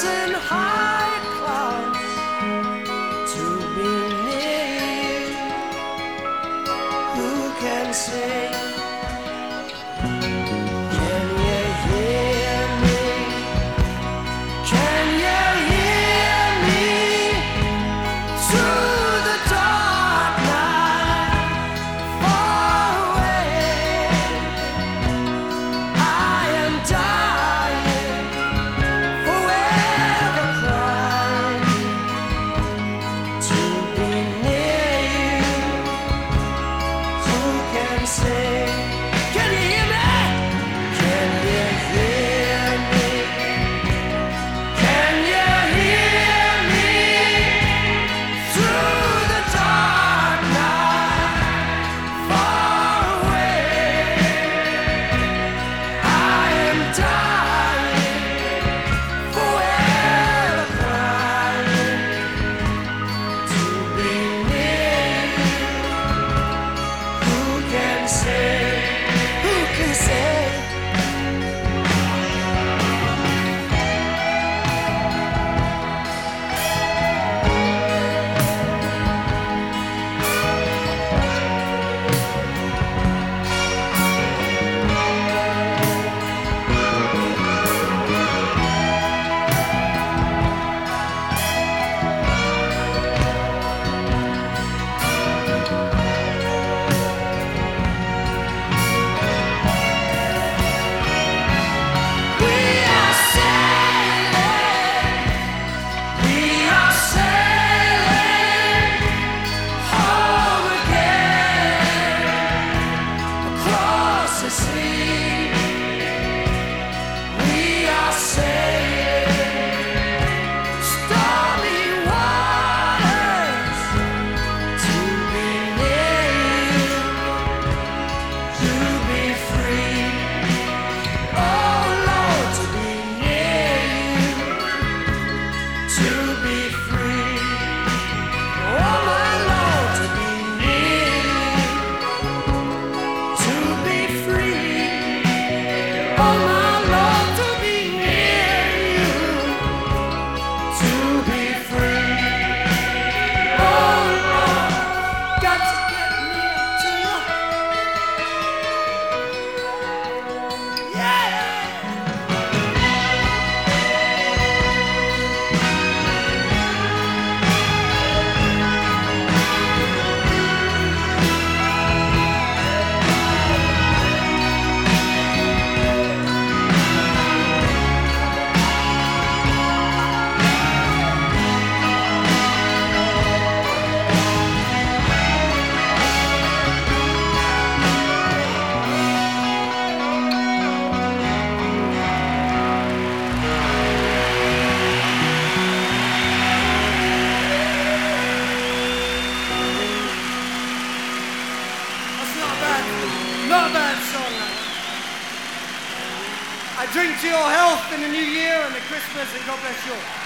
In high clouds to be near you. Who can say? to see. I drink to your health in the new year and the Christmas, and God bless you all.